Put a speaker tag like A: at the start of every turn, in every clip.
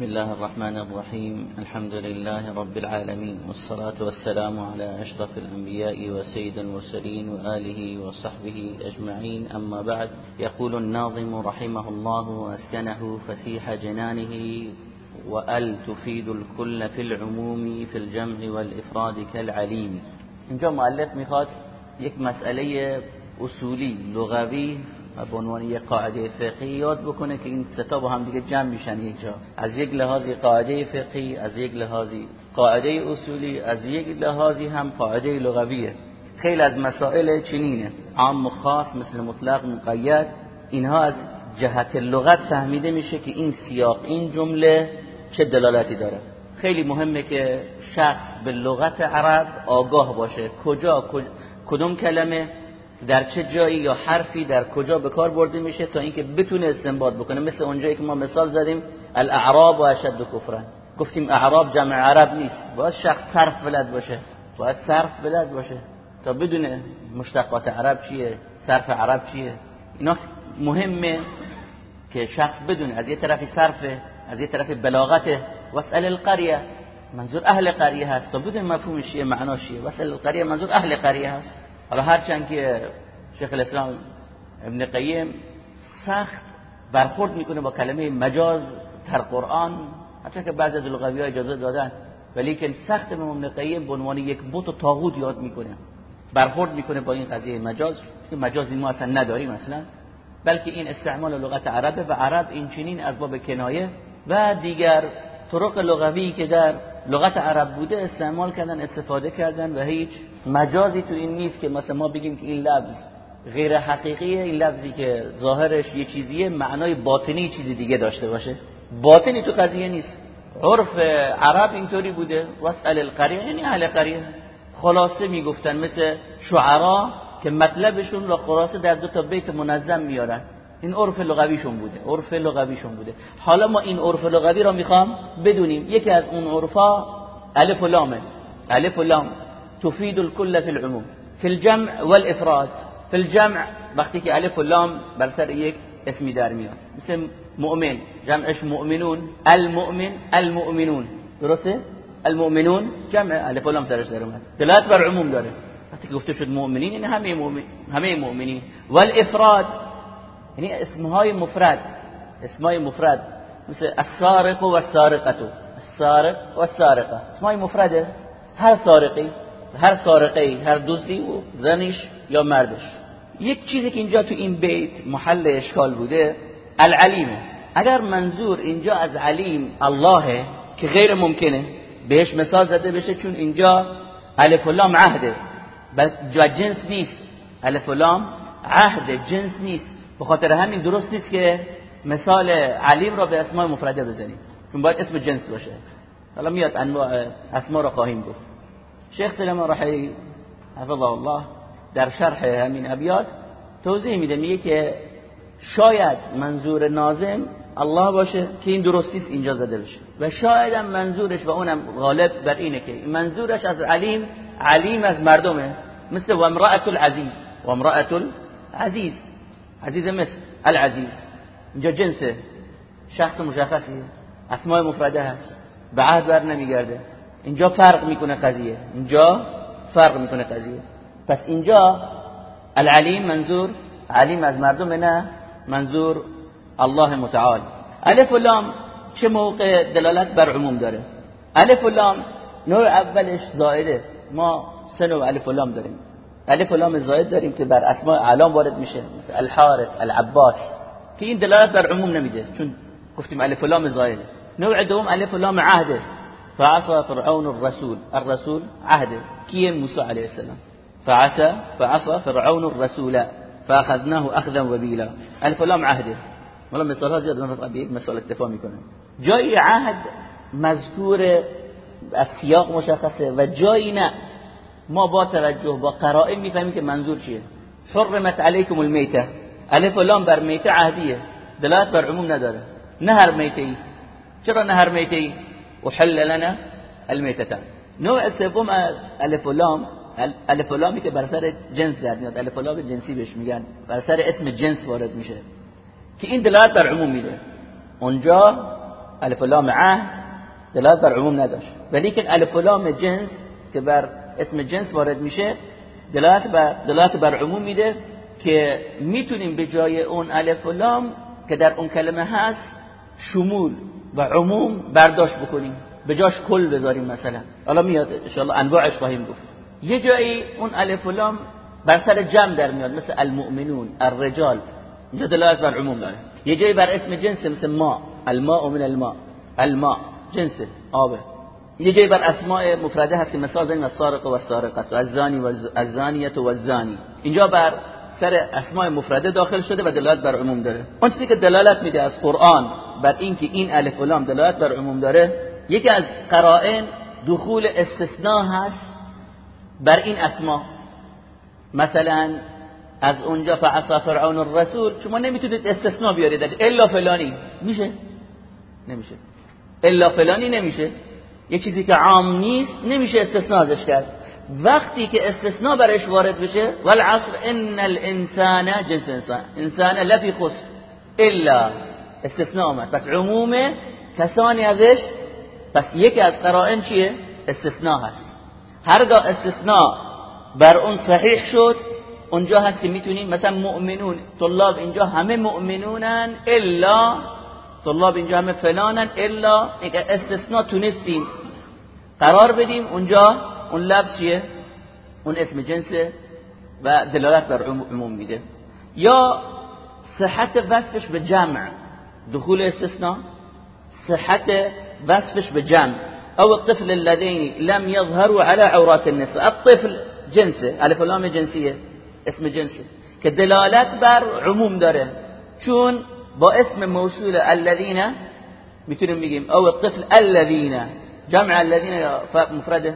A: بسم الله الرحمن الرحيم. الحمد لله رب العالمين والصلاة والسلام على أشرف الأنبياء وسيد المرسلين وآله وصحبه أجمعين. أما بعد يقول الناظم رحمه الله وأسكنه فسيح جنانه وأل تفيد الكل في العموم في الجمع والإفراد كالعليم. اینجا مؤلف میخواد یک مسئله اصولی لغوی و به عنوان یک قاعده فقهی یاد بکنه که این ستا با هم دیگه جمع میشن یک جا. از یک لحاظی قاعده فقهی از یک لحاظی قاعده اصولی از یک لحاظی هم قاعده لغویه. خیلی از مسائل چنینه. عام و خاص مثل مطلق مقید. اینها از جهت لغت فهمیده میشه که این سیاق این جمله چه دلالتی داره. خیلی مهمه که شخص به لغت عرب آگاه باشه. کجا کدوم کلمه؟ در چه جایی یا حرفی در کجا به کار برده میشه تا اینکه بتونه استنباط بکنه. مثل اونجایی که ما مثال زدیم الاعراب و اشد کفرن. گفتیم اعراب جمع عرب نیست. باید شخص صرف بلد باشه. باید صرف بلد باشه تا بدونه مشتقات عرب چیه صرف عرب چیه. اینا مهمه که شخص بدونه. از یه طرفی صرفه از یه طرف بلاغته. واسأل القریه منظور اهل قریه هست. تا بدون مفهومش چیه معناش چیه؟ واسأل القریه منظور اهل قریه هست. حالا هرچند که شیخ الاسلام ابن قیم سخت برخورد می‌کنه با کلمه مجاز در قرآن حتی که بعضی از لغوی ها اجازه دادن ولی که سخت ابن قیم به عنوان یک بوت و طاغوت یاد می‌کنه. برخورد می‌کنه با این قضیه مجاز که مجازی ما اصلا نداریم مثلا بلکه این استعمال لغت عربه و عرب این چنین از باب کنایه و دیگر طرق لغوی که در لغت عرب بوده استعمال کردن استفاده کردن و هیچ مجازی تو این نیست که مثلا ما بگیم که این لفظ غیر حقیقیه این لفظی که ظاهرش یه چیزیه معنای باطنی چیزی دیگه داشته باشه. باطنی تو قضیه نیست. عرف عرب اینطوری بوده. واسال القریه یعنی اهل قریه خلاصه می‌گفتن مثل شعرا که مطلبشون را خلاصه در دو تا بیت منظم میارن این عرف لغویشون بوده عرف لغویشون بوده. حالا ما این عرف لغوی را می‌خوام بدونیم. یکی از اون عرفا الف و لامه الف و لام تفید الكل فی العموم. فی الجمع والافراد. فی الجمع وقتی که الف و لام بر سر یک اسمی در میاد. مثل مؤمن. جمعش مؤمنون. المؤمن المؤمنون. درسته؟ المؤمنون جمع الف و لام سرش در اومد. دلالت بر عموم داره. وقتی گفته شد مؤمنین یعنی همه مؤمن همه مؤمنین. والافراد یعنی اسمهای مفرد اسمهای مفرد مثل السارق و السارقه السارق و السارقه اسمهای مفرده. هر سارقی هر سارقی هر دوستی و زنش یا مردش. یک چیزی که اینجا تو این بیت محل اشکال بوده العلیمه. اگر منظور اینجا از علیم الله که غیر ممکنه بهش مثال زده بشه چون اینجا الف و لام عهده. بل جنس نیست. الف لام عهد جنس نیست. به خاطر همین درست نیست که مثال علیم را به اسماء مفرده بزنیم چون باید اسم جنس باشه. حالا میاد انواع اسما را خواهیم گفت. شیخ سلمان رحی حفظه الله در شرح همین ابیات توضیح میده میگه که شاید منظور نازم الله باشه که این درست نیست اینجا زده بشه. و شاید هم منظورش و اونم غالب بر اینه که منظورش از علیم علیم از مردمه مثل و امرأة العزیز. و امرأة العزیز. عزیز مثل العزیز. اینجا جنسه شخص مشخصی اسماء مفرده هست. به عهد بر نمیگرده. اینجا فرق می‌کنه قضیه. اینجا فرق می‌کنه قضیه. پس اینجا العلیم منظور علیم از مردم نه منظور الله متعال. الف و لام چه موقع دلالت بر عموم داره؟ الف و لام نوع اولش زائده. ما سه نوع الف و لام داریم. ألف و لام زائد داریم که بر اسماء أعلام وارد میشه مثل الحارث العباس. که این دلالت بر عموم نمیده چون گفتیم ألف و لام زائد نوع دوم ألف و لام عهده. فعصى فرعون الرسول. الرسول عهده. کیه موسی علیه السلام؟ فعصى فعصى فرعون الرسول. فأخذناه أخذا وبيلا. ألف و لام عهده ولا مثال ها زیاد من مثال اکتفا میکنه جای عهد مذکور از سیاق مشخصة. و جایی نه ما با توجه با قرائن می‌فهمیم که منظور چیه. حرمت علیکم المیته الف و لام بر میته عهدیه. دلالت بر عموم نداره. نه هر میته ای چرا نه هر میته ای وحل لنا المیتتان نوع سوم از الف و لام الف و لامی که بر سر جنس در میاد. الف و لام جنسی بهش میگن. بر سر اسم جنس وارد میشه. که این دلالت بر عموم میده. اونجا الف لام عهد دلالت بر عموم نداشت. ولی که الف لام جنس که بر اسم جنس وارد میشه دلالت بر دلالت بر عموم میده که می‌تونیم به جای اون الف لام که در اون کلمه هست شمول و عموم برداشت بکنیم. به جاش کل بذاریم مثلا. حالا میاد ان انواعش خواهیم گفت. یه جایی اون الف لام بر سر جمع در میاد مثل المؤمنون الرجال. اینجا دلالت بر عموم داره. یه جایی بر اسم جنس مثل ما. الماء من الماء. الماء. جنس. آبه یه جایی بر اسماء مفرده هست که مثال زنیم السارق و السارقه و الزانی و الزانیه و الزانی. اینجا بر سر اسماء مفرده داخل شده و دلالت بر عموم داره. اون چیزی که دلالت میده از قرآن بر اینکه این الف و لام دلالت بر عموم داره یکی از قرائن دخول استثناء هست بر این اسما. مثلا از اونجا فعصا فرعون الرسول. شما نمی‌تونید استثناء بیارید. الا فلانی. میشه؟ نمیشه. الا فلانی نمیشه. یه چیزی که عام نیست نمیشه استثناء ازش کرد. وقتی که استثناء برش وارد بشه والعصر ان الانسان جنس انسان انسان لفی خسر الا استثناء آمد. پس عموم کسانی ازش پس یکی از قرائن چیه؟ استثناء هست. هرگاه استثناء بر اون صحیح شد اونجا هست که می‌تونیم مثلا مؤمنون طلاب اینجا همه مؤمنونن الا طلاب اینجا همه فلانن الا استثناء تونستیم. قرار بدیم اونجا اون لفظ چیه؟ اون اسم جنسه و دلالت بر عموم میده. یا صحت وصفش به جمع. دخول استثناء. صحت وصفش به جمع. او الطفل الذين لم يظهروا على عورات النساء. الطفل جنسه. الف لام جنسیه. اسم جنسه. که دلالت بر عموم داره. چون با اسم موصول الذين می‌تونیم بگیم. او الطفل الذين جمع الذين مفرده.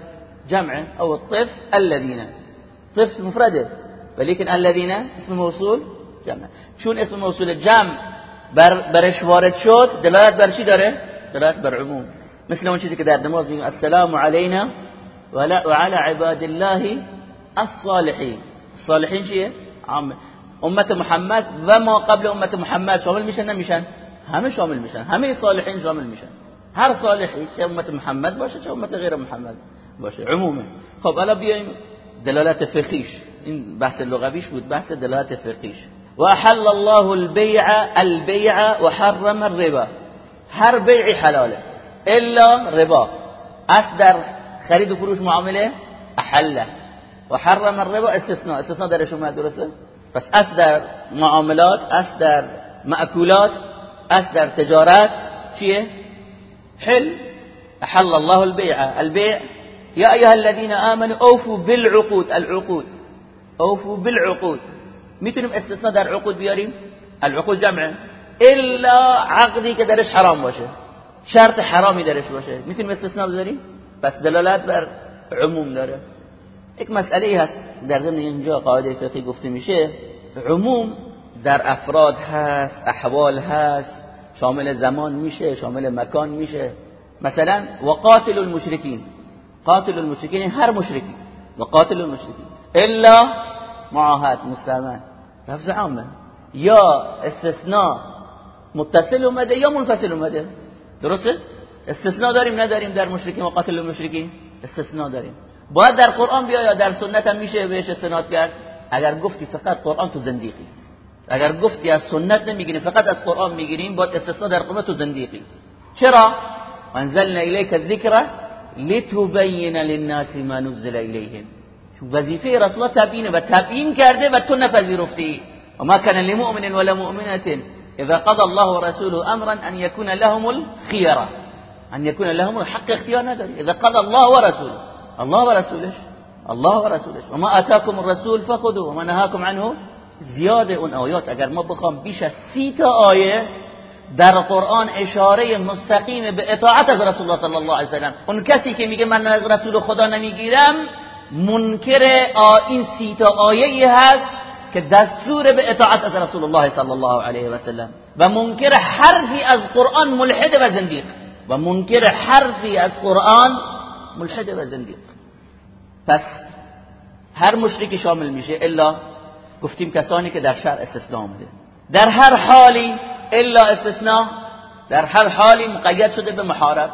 A: جمع أو الطفل الذين. طفل مفرده. ولكن الذين اسم موصول جمع. چون اسم موصول؟ جمع. بر برش وارد شد. دلالت بر چی داره؟ دلالت بر عموم. مثل اون چیزی که در نماز میگیم السلام علینا و علی عباد الله الصالحین. الصالحین چیه؟ عام. امت محمد و ما قبل امت محمد شامل میشن نمیشن؟ همه شامل میشن. همه صالحین شامل میشن. هر صالحی چه امت محمد باشه چه امت غیر محمد باشه. عمومه خب الان بیایم دلالت فقهیش. این بحث لغویش بود بحث دلالت فقهیش. و احل الله البيع البيع وحرم الربا. هر بیعی حلاله. الا ربا. اس در خرید و فروش معامله احله و حرم الربا استثناء. استثناء درش اومد درسته؟ پس اصل در معاملات اصل در مأکولات اصل در تجارت چیه؟ حل احل الله البيع. البيع يا ايها الذين امنوا اوفوا بالعقود. العقود اوفوا بالعقود. می‌تونیم استثناء در عقود بیاریم العقود جمعه الا عقدی که درش حرام باشه شرط حرامی درش باشه می‌تونیم استثناء بذاریم پس دلالت بر عموم داره. یک مسئله هست در ضمن اینجا قاعده فقهی گفته میشه. عموم در افراد هست احوال هست. شامل زمان میشه شامل مکان میشه. مثلا وقاتل المشرکین. قاتل المشرکین هر مشرکی. وقاتل المشرکین. الا معاهد مستعمل لفظ عامه. یا استثناء متصل اومده یا منفصل اومده. درسته؟ استثناء داریم نداریم در مشرکین و قاتل المشرکین؟ استثناء داریم. باید در قرآن بیا یا در سنت هم میشه بهش استناد کرد؟ اگر گفتی فقط قرآن تو زندیقی اگر گفتی از سنت نمیگیریم فقط از قرآن میگیریم باید استثناء در قرآن تو زندیقی چرا؟ انزلنا الیک الذکر لتبین للناس ما نزل الیهم. چون وظیفه رسول الله تبیینه و تبیین کرده و تو نپذیرفتی. و ما کان لمؤمن ولا مؤمنة اذا قضى الله ورسوله امرا ان يكون لهم الخيرة. ان يكون لهم الحق اختيار نداری اذا قضى الله ورسوله. الله ورسولش الله ورسولش وما آتاكم الرسول فخذوه وما نهاكم عنه زیاده اون آیات اگر ما بخوام بیش از سی تا آیه در قرآن اشاره مستقیم به اطاعت از رسول الله صلی الله علیه و سلم. اون کسی که میگه من از رسول خدا نمی‌گیرم منکر این سی تا آیه هست که دستور به اطاعت از رسول الله صلی الله علیه و و منکر حرفی از قرآن ملحد و زندیق. و منکر حرفی از قرآن ملحد و زندیق. پس هر مشرکی شامل میشه. الا گفتیم کسانی که در شرع استثناء آمده. در هر حالی الا استثناء در هر حالی مقید شده به محارب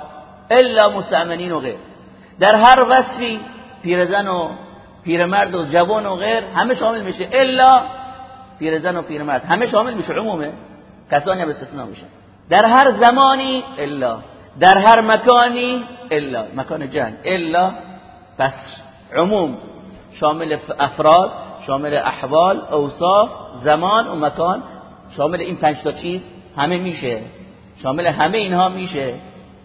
A: الا مستعمنین و غیر. در هر وصفی پیرزن و پیرمرد و جوان و غیر همه شامل میشه. الا پیرزن و پیرمرد همه شامل میشه عمومه. کسانی به استثناء میشه. در هر زمانی الا. در هر مکانی الا. مکان جنگ الا. بس. عموم. شامل افراد. شامل احوال اوصاف زمان و مکان. شامل این پنج تا چیز همه میشه. شامل همه اینها میشه.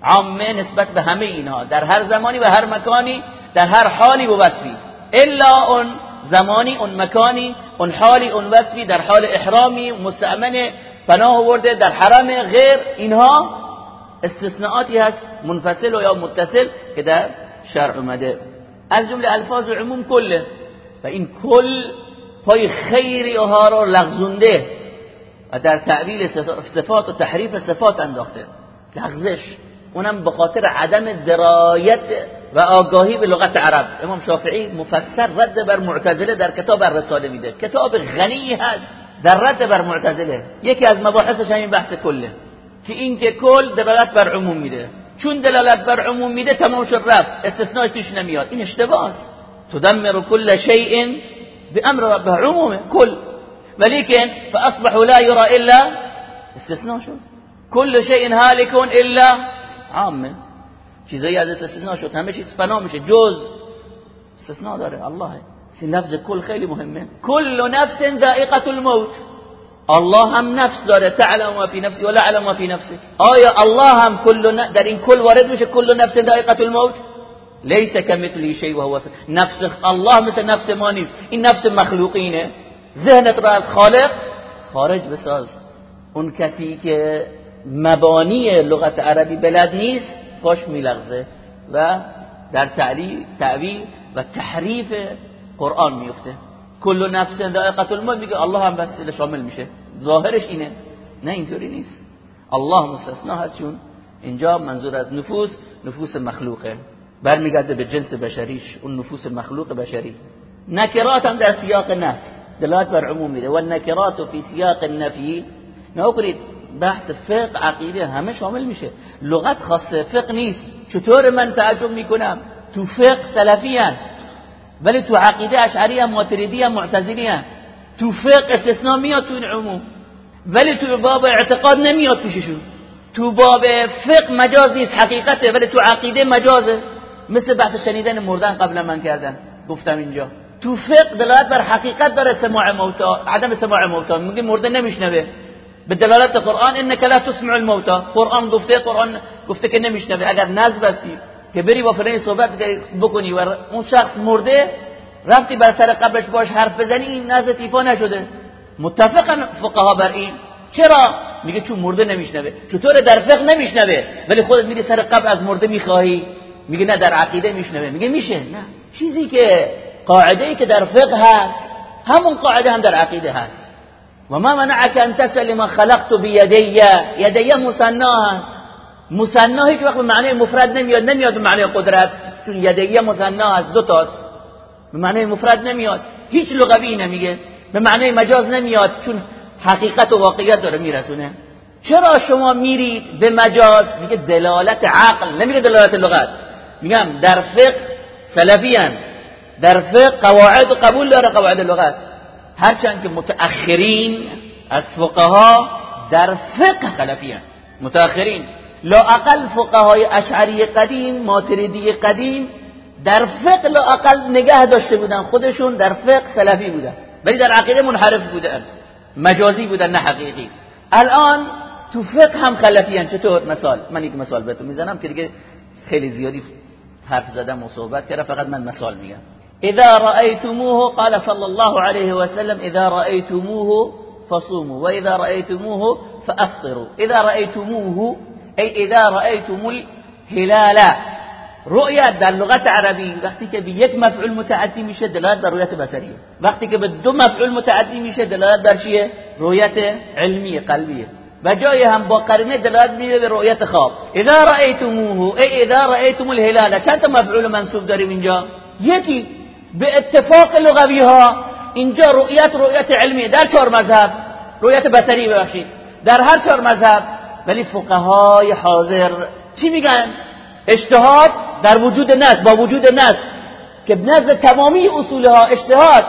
A: عامه نسبت به همه اینها. در هر زمانی و هر مکانی در هر حالی و وصفی. الا اون زمانی اون مکانی اون حالی اون وصفی در حال احرامی مستعمن پناه ورده در حرم غیر. اینها استثناءاتی هست منفصل و یا متصل که در شرع اومده. از جمله الفاظ عموم کله. و این کل پای خیری ها رو لغزونده و در تعویل صفات و تحریف صفات انداخته. لغزش. اونم به خاطر عدم درایت و آگاهی به لغت عرب. امام شافعی مفسر رد بر معتزله در کتاب الرساله میده. کتاب غنی هست در رد بر معتزله. یکی از مباحثش همین بحث کله. که این که کل دلالت بر عموم میده. چون دلالت بر عموم میده تمام شد رفت. استثناء توش نمیاد. این اشتباهه تدمر كل شيء بأمر ربها عمومه كل. ولكن فأصبحوا لا يرى إلا استثناء شد كل شيء هالك إلا عامه چیزایی از استثناء شد همه چیز فنا میشه. جز استثناء داره. الله. لفظ کل خیلی مهمه. کل نفس ذائقة الموت. الله هم نفس داره. تعلم ما فی نفسی ولا علم ما فی نفسی. آیا الله هم کل در این کل وارد میشه کل نفس ذائقة الموت؟ لیس کمثلی شی و هو نفس الله مثل نفس ما نیست. این نفس مخلوقینه. ذهنت را از خالق خارج بساز. اون کسی که مبانی لغت عربی بلد نیست پاش میلغزه و در تعویل و تحریف قرآن میفته. کل نفس ذائقه الموت. میگه الله هم بس شامل میشه. ظاهرش اینه. نه اینطوری نیست. الله مستثنا هست چون اینجا منظور از نفوس. نفوس مخلوقه. برمیگرده به جنس بشریش اون نفوس مخلوق بشری. نکرات هم در سیاق نفی دلالت بر عموم میده. و نکرات فی سیاق النفی. نکنید بحث فقه عقیده همه شامل میشه. لغت خاص فقه نیست. چطور من تعجب می‌کنم؟ تو فقه سلفی ولی تو عقیده اشعری هم ماتریدی هم معتزلی هم تو فقه استثناء میاد تو این عموم. ولی تو باب اعتقاد نمیاد پیششون. تو باب فقه مجاز نیست حقیقته. ولی تو عقیده مجازه. مثل بحث شنیدن مردن قبل من کردن. گفتم اینجا. تو فقه دلالت بر حقیقت داره سماع موتا عدم سماع موتا. میگه مرده نمیشنوه. به دلالت قرآن انك لا تسمع الموتا. قرآن گفته قرآن گفته که نمیشنوه. اگر نزد بستی که بری با فلانی صحبت بکنی و اون شخص مرده رفتی بر سر قبرش باش حرف بزنی این نزد تیفا نشده. متفقا فقها بر این. چرا؟ میگه چون مرده نمیشنوه. چطور در فقه نمیشنوه؟ ولی خودت میری سر قبر از مرده می‌خواهی. میگه نه در عقیده میشنوه. میگه میشه؟ نه. چیزی که قاعده ای که در فقه هست همون قاعده هم در عقیده هست. و ما منعك ان تسلم خلقت بيدي يدي مثنا هست. مثنا هیچ وقت به معنی مفرد نمیاد. نمیاد به معنی قدرت. چون یدیه مثنا هست. دو تاست. به معنی مفرد نمیاد. هیچ لغوی نمیگه. به معنی مجاز نمیاد. چون حقیقت و واقعیت داره میرسونه. چرا شما میرید به مجاز؟ میگه دلالت عقل. نمیگه دلالت لغت. میگم در فقه سلفیان در فقه قواعد قبول داره قواعد لغت. هرچند که متأخرین از فقها در فقه سلفیان متأخرین. لا اقل فقهای اشعری قدیم ماتریدی قدیم در فقه لا اقل نگه داشته بودن. خودشون در فقه سلفی بودن. ولی در عقیده منحرف بودن. مجازی بودن نه حقیقی. الان تو فقه هم خلفیان چطور؟ مثال. من یک مثال بهتون می‌زنم که دیگه خیلی زیادی حرف زدم و صحبت کردم فقط من مثال میگم اذا رأيتموه قال صلى الله عليه وسلم اذا رأيتموه فصوموا واذا رأيتموه فأفطروا. اذا رأيتموه ای اذا رأيتم الهلال رؤیت در لغت عربی وقتی که مفعول متعدی میشه دلالت بر رؤیت بصریه وقتی که مفعول متعدی میشه دلالت بر چیه؟ رؤیت علمی قلبیه و جای هم با قرینه دلالت میده به رؤیت خواب. اذا رأیتموه ای اذا رأیتم الهلال چند تا مفعول منصوب داریم اینجا؟ یکی به اتفاق لغوی ها اینجا رؤیت رؤیت علمی در چهار مذهب. رؤیت بصری ببخشید. در هر چهار مذهب.
B: ولی فقهای حاضر. چی میگن؟ اجتهاد در وجود نص با وجود نص که نزد تمامی اصولها اجتهاد.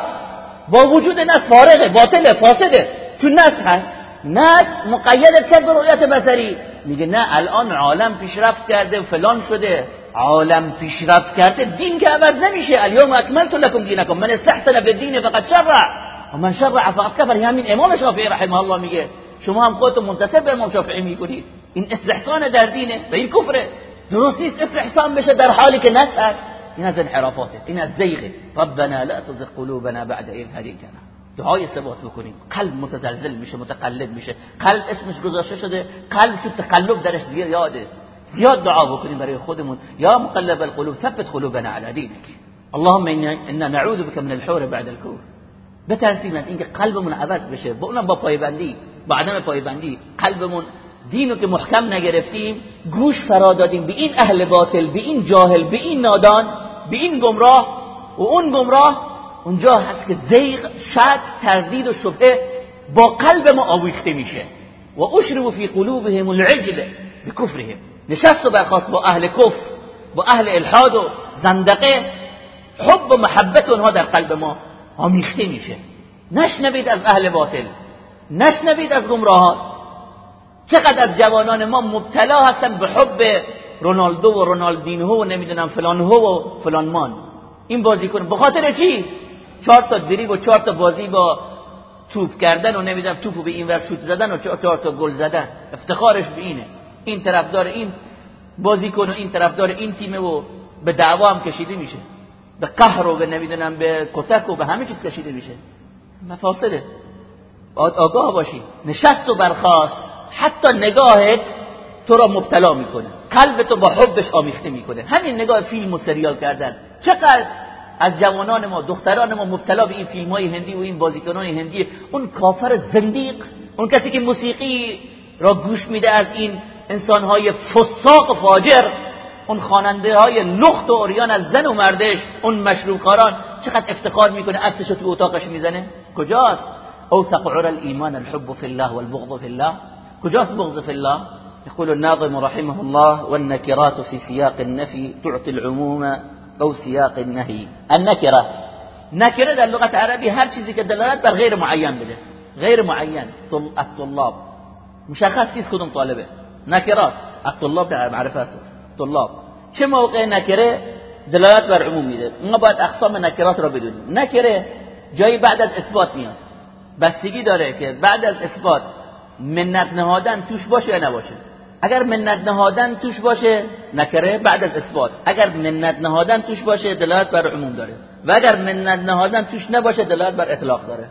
B: با وجود نص فارغه باطله فاسده. چون نص هست. نص مقید کرد به رؤیت بصری. میگه نه الان عالم پیشرفت کرده فلان شده. عالم پیشرفت کرده دین که عوض نمیشه. الیوم اکملت لکم دینکم. من استحسن بالدین فقد شرع. و من شرع فقد کفر همین امام شافعی رحمه الله میگه. شما هم خودتون منتسب به امام شافعی می‌کنید این استحسان در دینه و این کفره. درست نیست استحسان بشه در حالی که هست این از انحرافاته. این از زیغه. ربنا لا تزغ قلوبنا بعد اذ هديتنا دعای ثبات بکنیم. قلب متزلزل میشه متقلب میشه. قلب اسمش گذاشته شده قلب تو تقلب درش یاده. زیاد دعا بکنیم برای خودمون. یا مقلب القلوب ثبت قلوبنا على دينك اللهم انا نعوذ بك من الحور بعد الكور. بترسیم از اینکه قلبمون عوض بشه. با اونم با پایبندی. با عدم پایبندی. قلبمون دینو که محکم نگرفتیم گوش فرا دادیم. به این اهل باطل به این جاهل به این نادان به این گمراه. و اون گمراه اونجا هست که زیغ شک تردید و شبهه با قلب ما آویخته میشه. و اشربوا فی قلوبهم العجل بکفرهم. نشست و برخواست با اهل کفر با اهل الحاد و زندقه. حب و محبت اونها در قلب ما آمیخته میشه. نشنوید از اهل باطل نشنوید از گمراهان. چقدر از جوانان ما مبتلا هستن به حب رونالدو و رونالدینهو و نمی‌دونم فلان هو و فلان مان این بازی کنه به خاطر چی؟ چهار تا دریب و چهار تا بازی با توپ کردن و نمی‌دونم توپو به این ور شوت زدن و چهار تا گل زدن. افتخارش به اینه. این طرفدار این بازیکن و این طرفدار این تیمه و به دعوا هم کشیده میشه. به قهر و به نمی‌دونم به کتک و به همه چیز کشیده میشه. مفاصله. باید آگاه باشی. نشست و برخواست حتی نگاهت تو را مبتلا می‌کنه. قلب تو با حبش آمیخته می‌کنه. همین نگاه فیلم و سریال کردن. چقدر از جوانان ما دختران ما مبتلا به این فیلم های هندی و این بازیکنان هندی اون کافر زندیق اون کسی که موسیقی را گوش میده از این انسان های فساق و فاجر اون خواننده های لخت و اوریان از زن و مردش اون مشروکاران چقدر افتخار می‌کنه عکسش تو اتاقش می‌زنه؟ کجاست؟ او تقعر الايمان الحب في الله والبغض في الله. کجاست بغض في الله؟ يقول الناظم رحمه الله والنكرات في سياق النفي تعطي العموم او سیاق النهی. النکره نکره در لغت عربی هر چیزی که دلالت بر غیر معین بده. غیر معین الطلاب. مشخص نیست کدوم طالبه. نکرات. الطلاب معرفه است. طلاب. چه موقع نکره دلالت بر عموم میده؟ ما باید اقسام نکرات را بدونیم. نکره جایی بعد از اثبات میاد. بستگی داره که بعد از اثبات منت نهادن توش باشه یا نباشه. اگر منت نهادن توش باشه نکره بعد از اثبات. اگر منت نهادن توش باشه دلالت بر عموم داره. و اگر منت نهادن توش نباشه دلالت بر اطلاق داره.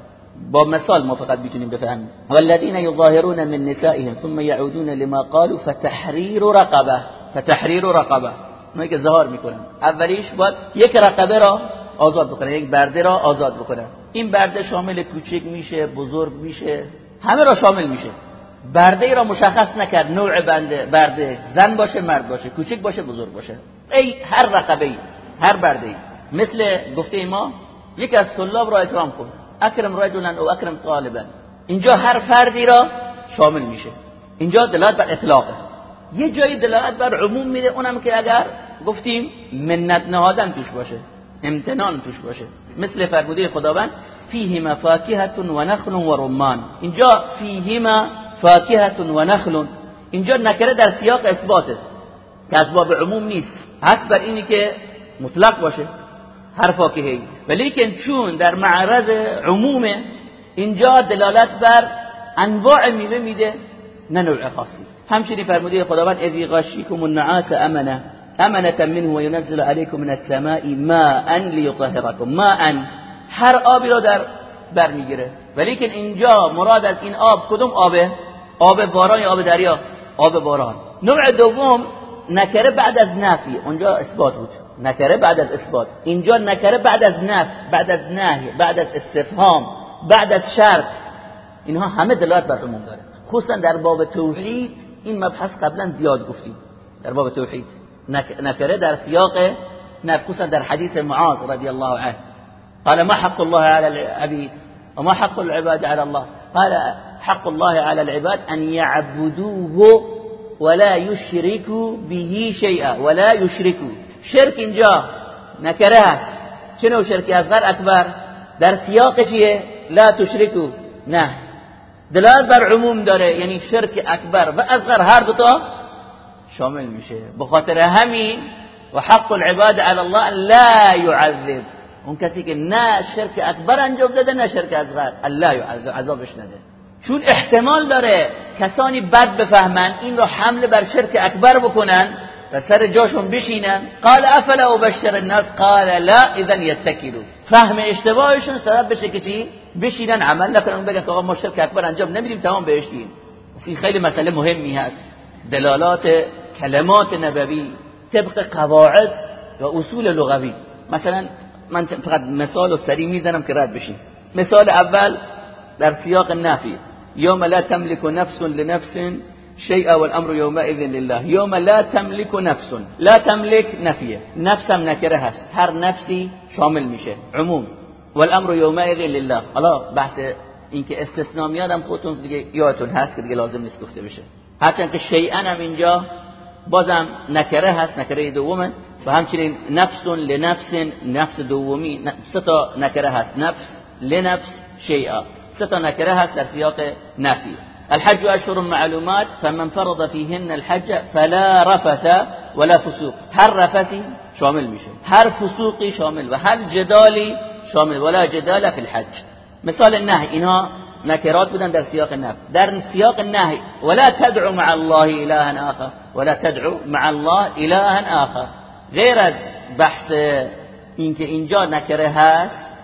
B: با مثال ما فقط می‌تونیم بفهمیم. والذین یظاهرون من نسائهم ثم يعودون لما قالوا فتحرير رقبه. فتحرير رقبه. اونایی که ظهار می‌کنن. اولیش باید یک رقبه را آزاد بکنه یک برده را آزاد بکنه این برده شامل کوچک میشه بزرگ میشه همه را شامل میشه. برده را مشخص نکرد نوع برده برده زن باشه مرد باشه کوچک باشه بزرگ باشه. ای هر رقبه ای هر برده ای مثل گفته ما یکی از طلاب را اکرام کن. اکرم رجلا او اکرم طالبا. اینجا هر فردی را شامل میشه. اینجا دلالت بر اطلاقه. یه جایی دلالت بر عموم میده. اونم که اگر گفتیم منت نهادن توش باشه. امتنان توش باشه. مثل فرموده خداوند فیهما فاکهه و نخل و رمان. اینجا فیهما فاکهت و نخل اینجا نکره در سیاق اثباته که از باب عموم نیست. هست بر اینی که مطلق باشه. هر فاکهه ولیکن چون در معرض عمومه اینجا دلالت بر انواع میوه میده نه نوع خاصی. همچنین فرموده خداوند اذی غشیکم النعاس امنه. امنه منه و ینزل علیکم من السماء ماء لیطهرکم. ماء. هر آبی را در بر می‌گیره. ولیکن اینجا مراد از این آب کدوم آبه؟ آب باران یا آب دریا؟ آب باران. نوع دوم نکره بعد از نفی. اونجا اثبات بود. نکره بعد از اثبات. اینجا نکره بعد از نفی بعد از نهی بعد از استفهام بعد از شرط. اینها همه دلالت بر عموم داره. خصوصا در باب توحید این مبحث قبلا زیاد گفتیم. در باب توحید. نکره در سیاق نفی خصوصا در حدیث معاذ رضی الله عنه. قال ما حق الله على العبيد وما حق العباد على الله. قال حق الله على العباد أن يعبدوه ولا یشرکو بهی شیئا ولا یشرکو شرک اینجا نکره هست چه نوع شرکی اصغر در سیاق چیه؟ لا تشرکو نه. دلالت بر عموم داره یعنی شرک اکبر. و اصغر هر دوتا شامل میشه. بخاطر همین و حق العباد علی الله لا يعذب. اون کسی که نه شرک اکبر انجام داده نه شرک اصغر. الله عذابش نده. چون احتمال داره کسانی بد بفهمن این رو حمله بر شرک اکبر بکنن و سر جاشون بشینن. قال افلا ابشر الناس؟ قال لا اذا يتكلوا فهم اشتباهشون سبب بشه که چی؟ بشینن عمل نکنن. بگن آقا ما شرک اکبر انجام نمیدیم تمام بهشتیم. این خیلی مسئله مهمی هست. دلالات کلمات نبوی طبق قواعد و اصول لغوی. مثلا من فقط مثال و سری می‌زنم که رد بشین. مثال اول در سیاق نفی. یوم لا تملك نفس لنفس شيئا والامر يومئذ لله. يوم لا تملك نفس لا تملك نفیه نفسم نکره هست. هر نفسی شامل میشه. عموم. والامر يومئذ لله. حالا بحث اینکه استثناء میادم خودتون دیگه یادتون هست که دیگه لازم نیست گفته بشه. هرچند که شیئا هم اینجا بازم نکره هست نکره دومه. و همچنین نفس لنفس نفس دومی سه تا نکره هست. نفس لنفس شیئا. سه تا نکره هست در سیاق نفی. الحج اشهر معلومات فمن فرض فيهن الحج فلا رفث ولا فسوق. هر رفثی شامل میشه. هر فسوقی شامل و هر جدالی شامل. ولا جدال في الحج. مثال النهي اینها نکرات بودن در سیاق نفی. در سیاق النهي ولا تدعو مع الله الها آخر. ولا تدعو مع الله الها آخر. غیر از بحث اینکه اینجا نکره هست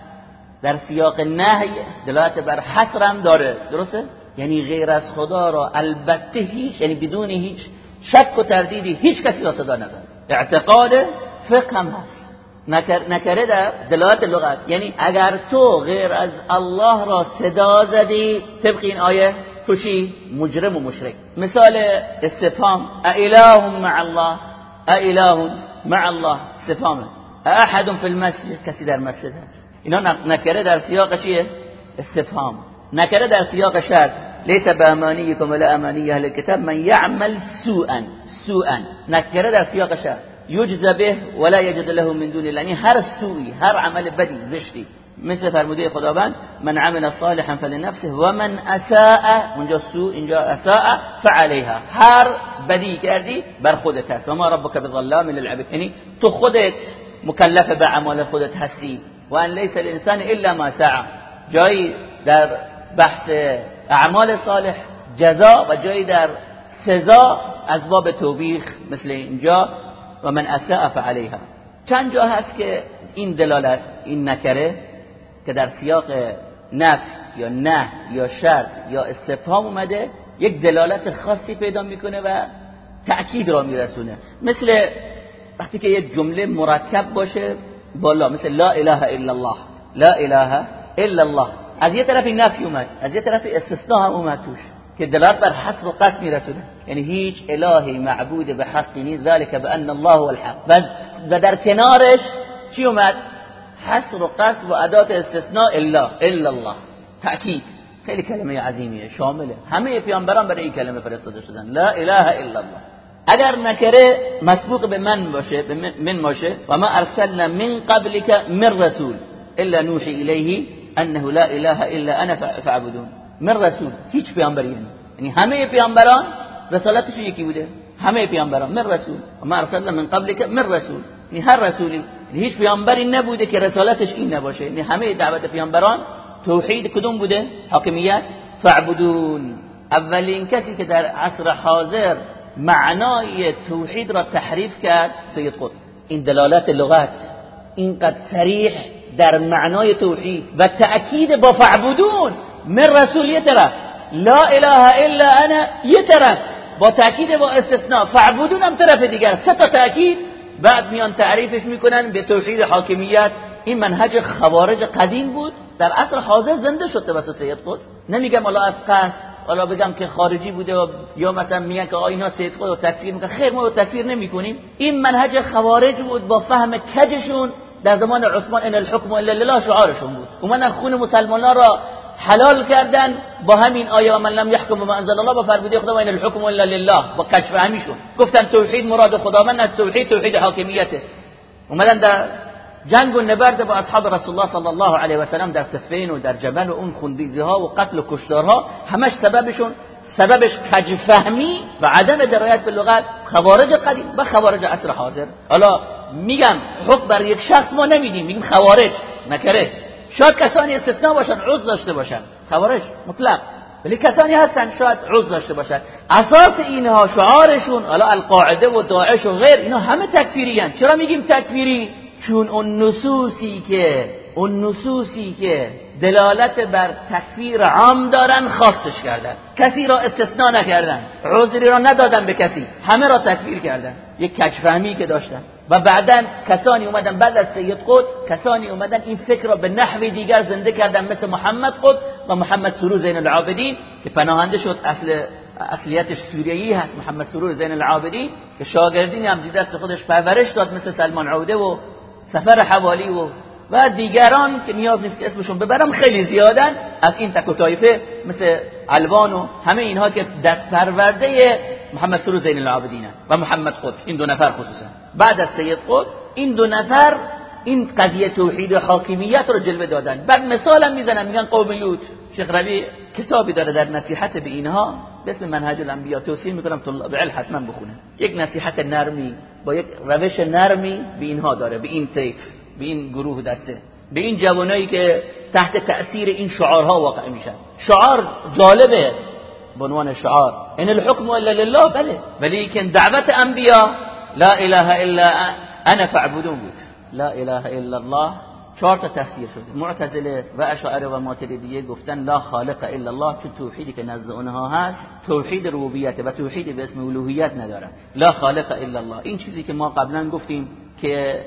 B: در سیاق نهی دلالت بر حصر داره. درسته؟ یعنی غیر از خدا را البته هیچ یعنی بدون هیچ شک و تردیدی هیچ کسی را صدا نداره. اعتقاد فقه هم هست. نکره در دلالت لغت. یعنی اگر تو غیر از الله را صدا زدی طبق این آیه تو مجرم و مشرک. مثال استفهام. اله مع الله. اله مع الله. استفهامه. احد فی المسجد. کسی در مسجد هست. اینا نکره در سیاق چیه؟ استفهام. نکره در سیاق شرط. لیس بامانیکم ولا امانی أهل الكتاب من يعمل سوءا. سوءا. نکره در سیاق شرط. یجز به ولا یجد له من دون الله. هر سوی هر عمل بدی زشتی. مثل فرموده خداوند من عمل صالحا فلنفسه و من اساء. اونجا سو اینجا اساء. فعليها هر بدی کردی بر خودت هست. و ما ربک بظلام للعبد. یعنی تو خودت مکلف به اعمال خودت هستی. و ان لیس الانسان الا ما سعى. جایی در بحث اعمال صالح جزا و جایی در سزا از باب توبیخ مثل اینجا و من اساء فعليها چند جا هست که این دلالت این نکره که در سیاق نف یا نه یا شرط یا استفهام اومده یک دلالت خاصی پیدا می‌کنه و تأکید را میرسونه. مثل وقتی که یک جمله مرکب باشه بالا مثل لا اله الا الله لا اله الا الله از یه طرف نفی اومد از یه طرف استثناء هم اومد توش که دلالت بر حصر و قصد میرسونه یعنی هیچ الهی معبود به حقی نیست ذلك بان الله الحق و در کنارش چی اومد حصر و قصد و ادات استثناء الا الا الله تأکید خیلی کلمه عظیمیه شامله همه پیامبران برای این کلمه فرستاده شدن لا اله الا الله اگر نکره مسبوق به من باشه به من باشه و ما ارسلنا من قبلك من رسول الا نوحي الیه انه لا اله الا انا فاعبدون. من رسول هیچ پیامبری یعنی. یعنی همه پیامبران رسالتش یکی بوده. همه پیامبران من رسول. و ما ارسلنا من قبلك من رسول. یعنی هر رسولی. هیچ پیامبری نبوده که رسالتش این نباشه. یعنی همه دعوت پیامبران توحید کدوم بوده؟ حاکمیت. فعبدون اولین کسی که در عصر حاضر معنای توحید را تحریف کرد سید قطب این دلالت لغت اینقدر صریح در معنای توحید و تأکید با فعبدون من رسول یه طرف لا اله الا انا یه طرف. با تأکید با استثناء فعبدون هم طرف دیگر. سه تأکید. بعد میان تعریفش می‌کنن به توحید حاکمیت. این منهج خوارج قدیم بود. در عصر حاضر زنده شده واسه سید خود. نمیگم الله از قصد حالا بگم که خارجی بوده و یا مثلا میگن که اینا سید خود رو تکفیر می‌کنن. خیر ما رو تکفیر نمی‌کنیم. این منهج خوارج بود با فهم کجشون در زمان عثمان ان الحكم الا لله شعارشون بود. اومدن خون مسلمانان را حلال کردن با همین آیه و من لم یحکم بما انزل الله با فرموده خدا و این الحکم الا لله. با کشف همیشون. گفتن توحید مراد خداوند از توحید توحید حاکمیته. اومدن در جنگ و نبرد با اصحاب رسول الله صلی الله علیه و سلم در سفین و در جبل و اون خونریزی ها و قتل و کشتارها همش سببشون سببش کجفهمی و عدم درایت به لغت خوارج قدیم و خوارج عصر حاضر. حالا میگم حکم بر یک شخص ما نمیدیم میگیم خوارج. نکره. شاید کسانی استثناء باشن عضو داشته باشن. خوارج مطلق. ولی کسانی هستن شاید عضو داشته باشن. اساس اینها شعارشون حالا القاعده و داعش و غیر اینا همه تکفیری هن. چرا میگیم تکفیری؟ چون اون نصوصی که اون نصوصی که دلالت بر تکفیر عام دارن خاصش کردن. کسی را استثناء نکردن. عذری را ندادن به کسی. همه را تکفیر کردن. یک کچفهمی که داشتن. و بعدا کسانی اومدن بعد از سید قطب کسانی اومدن این فکر را به نحوی دیگر زنده کردن مثل محمد قطب و محمد سرور زین العابدین که پناهنده شد اصل اصلیتش سوریایی هست محمد سرور زین العابدین که شاگردینی هم دست خودش پرورش داد مثل سلمان عوده و سفر حوالی و و دیگران که نیاز نیست که اسمشون ببرم خیلی زیادن. از این تک و مثل الوان و همه اینها که دست پرورده محمد سرور زین العابدین و محمد قطب این دو نفر خصوصا. بعد از سید قطب این دو نفر این قضیه توحید و حاکمیت رو جلوه دادن. بعد مثالم می‌زنم میگن قوم لوط. شیخ ربی کتابی داره در نصیحت به اینها. به اسم منهج الانبیا توصیه می‌کنم طلاب علم حتما بخونه یک نصیحت نرمی با یک روش نرمی به اینها داره به این طیف به این گروه دسته. به این جوانایی که تحت تأثیر این شعارها واقع میشن. شعار جالبه به عنوان شعار. ان الحكم الا لله. بله. ولی که دعوت انبیا لا اله الا انا فاعبدون. لا اله الا الله. چهار تا تفسیر شده. معتزله و اشاعره و ماتریدیه گفتن لا خالق الا الله چون توحیدی که نزد اونها هست توحید ربوبیت و توحید به اسم الوهیت نداره لا خالق الا الله. این چیزی که ما قبلا گفتیم که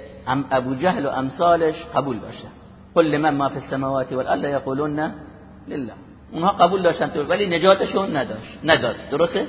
B: ابو جهل و امثالش قبول داشتن. کل من ما فی السماوات والارض یقولون لله. اونها قبول داشتن ولی نجاتشون نداشت. نداد. درسته؟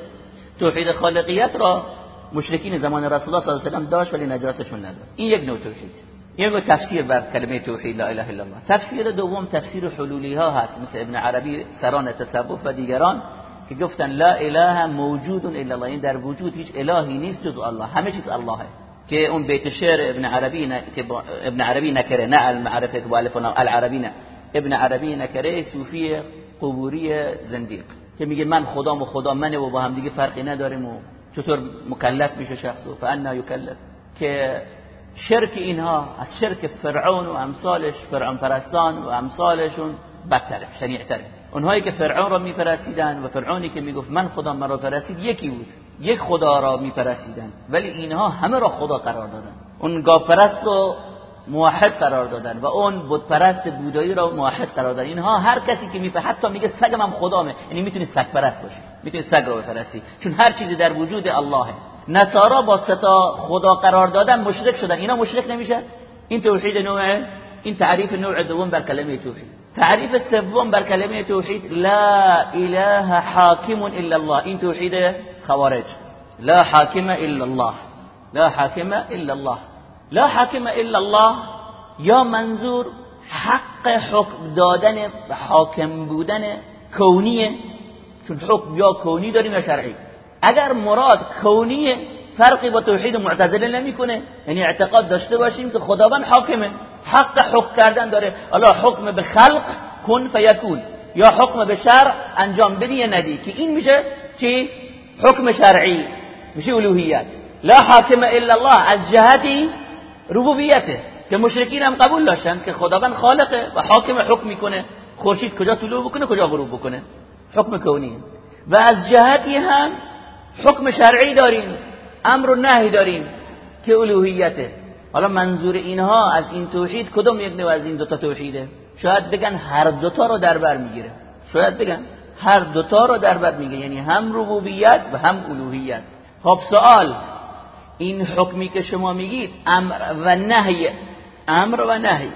B: توحید خالقیت را مشرکین زمان رسول الله صلی الله علیه و داشت ولی نجاتشون نداد. این یک نوع توحید. یک نوع تفسیر بر کلمه توحید لا اله الا الله. تفسیر دوم تفسیر حلولی ها هست مثل ابن عربی سران تصوف و دیگران که گفتن لا اله موجود الا الله. این در وجود هیچ الهی نیست جز الله. همه چیز اللهه که اون بیت شعر ابن عربی که ابن عربی نکره نه المعرفه که الف العربی نه. ابن عربی نکره صوفی قبوری زندیق. که میگه من خدام و خدا منه و با هم دیگه فرقی نداریم و چطور مکلف میشه شخص و فانا یکلف. که شرک اینها از شرک فرعون و امثالش فرعون پرستان و امثالشون بدتره شنیعتره. اونهایی که فرعون را میپرستیدن و فرعونی که می‌گفت من خدا مرا پرستید یکی بود. یک خدا را میپرستیدن. ولی اینها همه را خدا قرار دادن. اون گاپرست رو موحد قرار دادن و اون بت پرست بودایی را موحد قرار دادن. اینها هر کسی که میپه حتی میگه سگم هم خدامه. یعنی می‌تونی سگ پرست باشی. می‌تونی سگ را بپرستی. چون هر چیزی در وجود اللهه نصارا با ستا خدا قرار دادن مشرک شدن. اینا مشرک نمیشه؟ این توحید نوعه این تعریف نوع دوم بر کلمه توحید. تعریف سوم بر کلمه توحید لا اله حاکم الا الله. این توحید خوارج. لا حاکم الا الله. لا حاکم الا الله. لا حاکم الا الله یا منظور حق حکم دادن حاکم بودن کونیه. چون حکم یا کونی داریم یا شرعی؟ اگر مراد کونیه فرقی با توحید معتزله نمی‌کنه یعنی اعتقاد داشته باشیم که خداوند حاکمه. حق حکم کردن داره. الله حکم به خلق کن فیکون. یا حکم به شرع انجام بدی ندی. که این میشه چی؟ حکم شرعی. میشه الوهیت. لا حاکم الا الله. از جهتی ربوبیته. که مشرکین هم قبول داشتن که خداوند خالقه و حاکم حکم می‌کنه. خورشید کجا طلوع بکنه کجا غروب بکنه. حکم کونی. و از جهتی هم حکم شرعی داریم امر و نهی داریم که الوهیته. حالا منظور اینها از این توحید کدوم یک نوع از این دوتا توحیده؟ شاید بگن هر دوتا رو در بر می‌گیره. شاید بگن هر دوتا رو در بر میگه یعنی هم ربوبیت و هم الوهیت. خب سوال این حکمی که شما میگید امر و نهی امر و نهی.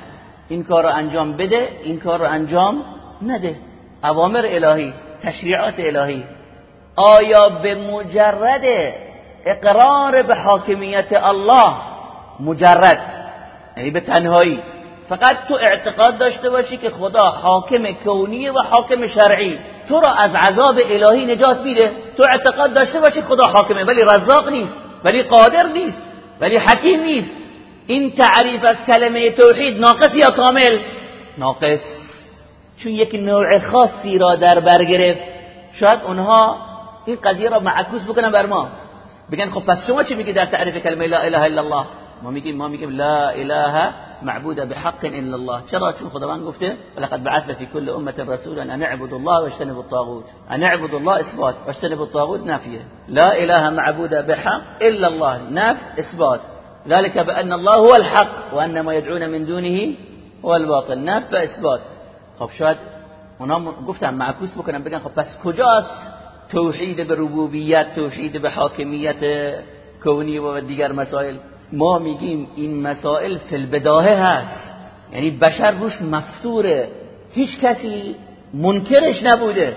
B: این کار رو انجام بده این کار رو انجام نده. اوامر الهی تشریعات الهی. آیا به مجرد اقرار به حاکمیت الله مجرد؟ یعنی به تنهایی. فقط تو اعتقاد داشته باشی که خدا حاکم کونیه و حاکم شرعی. تو را از عذاب الهی نجات میده. تو اعتقاد داشته باشی خدا حاکمه ولی رزاق نیست ولی قادر نیست ولی حکیم نیست. این تعریف از کلمه توحید ناقص یا کامل؟ ناقص. چون یک نوع خاصی را در بر گرفت شاید اونها این قضیه را معکوس بکنن بر ما بگن خب پس شما چی میگی در تعریف کلمه لا إله إلا الله. ما میگیم ما میگیم لا إله معبود بحق إلا الله. چرا چون خداوند گفته ولقد بعثنا في كل أمة رسولا أن اعبدوا الله واجتنبوا الطاغوت. أن اعبدوا الله إثبات واجتنبوا الطاغوت نفيه لا إله معبود بحق إلا الله. نف إثبات. ذلك بأن الله هو الحق وأن ما يدعون من دونه هو الباطل. نف اثبات خب شاید اونا گفتم معکوس بکنم بگن خب پس کجاست توحید به ربوبیت توحید به حاکمیت کونی و دیگر مسائل. ما میگیم این مسائل فی البداهه هست. یعنی بشر روش مفتوره. هیچ کسی منکرش نبوده.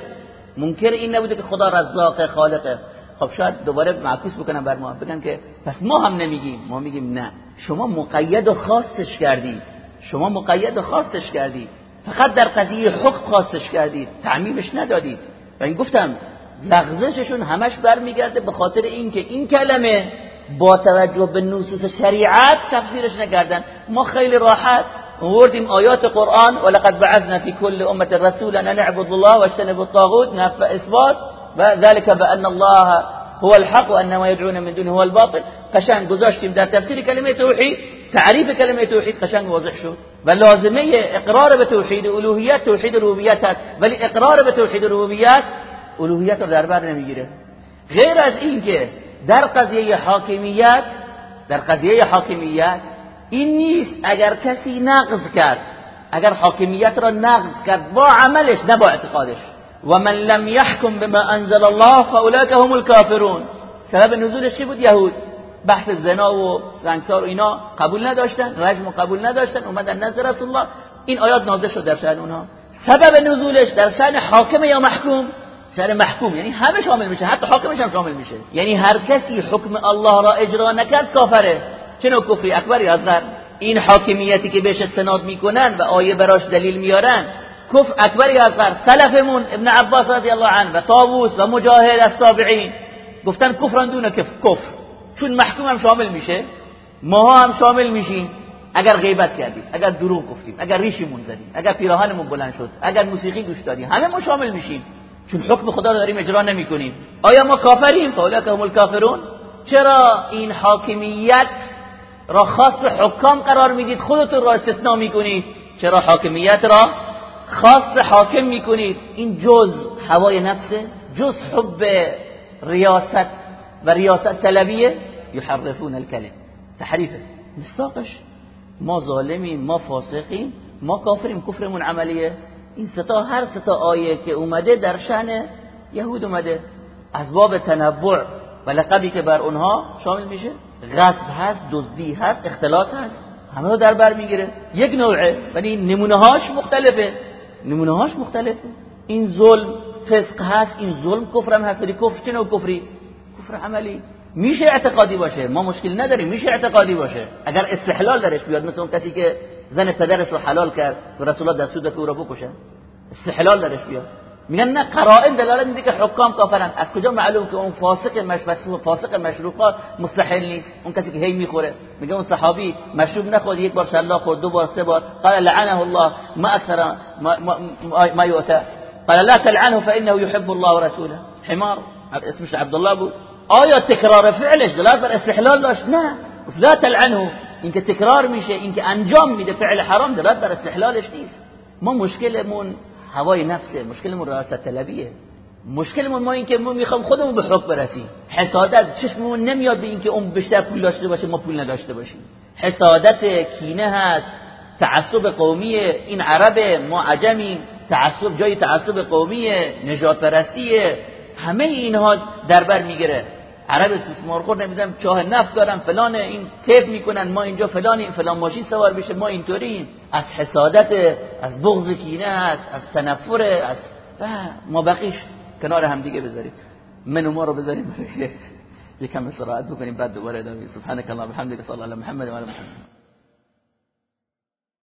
B: منکر این نبوده که خدا رزاق خالقه خب شاید دوباره معکوس بکنم بر ما. بگن که پس ما هم نمیگیم. ما میگیم نه. شما مقید و خاصش کردید شما مقید و خاصش کردید فقط در قضیه حکم خاصش کردید تعمیمش ندادید و این گفتم لغزششون همش برمیگرده به خاطر اینکه این کلمه با توجه به نصوص شریعت تفسیرش نکردن. ما خیلی راحت وردیم آیات قرآن ولقد بعثنا في كل امه رسولا ان نعبد الله واجتنب الطاغوت نفع اثبات و ذلك بان الله هو الحق وان ما يدعون من دونه هو الباطل. قشنگ گذاشتیم در تفسیر کلمه توحید تعریف کلمه توحید قشنگ واضح شد. و لازمه اقرار به توحید الوهیت توحید ربوبیت هست. ولی اقرار به توحید ربوبیت الوهیت رو در بر نمی‌گیره. غیر از این که در قضیه حاکمیت در قضیه حاکمیت این نیست اگر کسی نقض کرد. اگر حاکمیت را نقض کرد با عملش نه با اعتقادش. و من لم يحكم بما انزل الله فاولئك هم الكافرون سبب نزولش چی بود؟ یهود. بحث زنا و سنگسار و اینا قبول نداشتن رجم قبول نداشتن اومدن نزد رسول الله. این آیات نازل شد در شأن اونها سبب نزولش در شأن حاکم یا محکوم؟ سر محکوم یعنی همه شامل میشه حتی حاکمش هم شامل میشه. یعنی هر کسی حکم الله را اجرا نکرد کافره. چه نوع کفری؟ اکبر یا اصغر این حاکمیتی که بهش استناد می‌کنن و آیه براش دلیل میارن. کفر اکبر یا اصغر سلفمون ابن عباس رضی الله عنه و طاووس و مجاهد از تابعین. گفتن کفران دونه کفر چون محکوم هم شامل میشه. ماها هم شامل میشیم. اگر غیبت کردیم اگر دروغ گفتیم اگر ریشمون زدیم اگر پیراهنمون بلند شد اگر موسیقی گوش دادیم همه ما شامل میشیم. چون حکم خدا رو داریم اجرا نمی کنیم آیا ما کافریم؟ فاولک هم الکافرون. چرا این حاکمیت را خاص حکام قرار می‌دید؟ خودتون را استثناء می‌کنید. چرا حاکمیت را خاص حاکم می‌کنید؟ این جز هوای نفسه جز حب ریاست و ریاست طلبیه. یحرفون الکلم. تحریفه. مستاقش ما ظالمیم ما فاسقیم ما کافریم. کفرمون عملیه. این ستا هر ستا آیه که اومده در شأن یهود اومده. از باب تنبع و لقبی که بر اونها شامل میشه. غصب هست دزدی هست اختلاط هست. همه رو در بر می‌گیره. یک نوعه. ولی نمونه هاش مختلفه. نمونه هاش مختلفه. این ظلم فسق هست این ظلم کفرم هست. ولی کفر چه نوع کفری؟ کفر عملی. میشه اعتقادی باشه. ما مشکل نداریم. میشه اعتقادی باشه. اگر استحلال درش بیاد مثل اون کسی که زن پدرش رو حلال کرد و رسول الله دستور داد أو رو بکشن استحلال درش بیاد. میگن نه قرائن دلالت میده که حکام کافرن. از کجا معلوم که اون فاسق مشروب فاسق مشروبات مستحل نیست؟ اون کسی که هی میخوره. میگه اون صحابی مشروب نخورد یک بار شلا خورد دو بار سه بار. قال لعنه الله ما أكثر ما, ما, ما يؤتى قال لا تلعنه فإنه يحب الله ورسوله. حمار. اسمش عبد الله بود. آیا تکرار فعلش دلالت بر استحلال داشت؟ نه. لا تلعنه. اینکه تکرار میشه اینکه انجام میده فعل حرام دلالت بر استحلالش نیست. ما مشکلمون هوای نفسه مشکلمون راست طلبیه. مشکلمون ما این که ما می‌خوام خودمون به حق برسیم. حسادت چشممون نمیاد به اینکه اون بیشتر پول داشته باشه ما پول نداشته باشیم. حسادت کینه هست تعصب قومی این عرب ما عجمیم. تعصب جای تعصب قومی نجات پرستیه همه اینها در بر می‌گیره. عرب استثمارخور نمی‌دونم چاه نفت دارن فلان این کیف می‌کنن ما اینجا فلان فلان ماشین سوار بشه ما اینطوریم از حسادت از بغض کینه است از تنفر از ما بقیش کنار هم دیگه بذاریم. من و ما رو بذاریم. یکم استراحت بکنیم بعد دوباره ادامه سبحانك اللهم وبحمدك صلی الله علی محمد و علی محمد.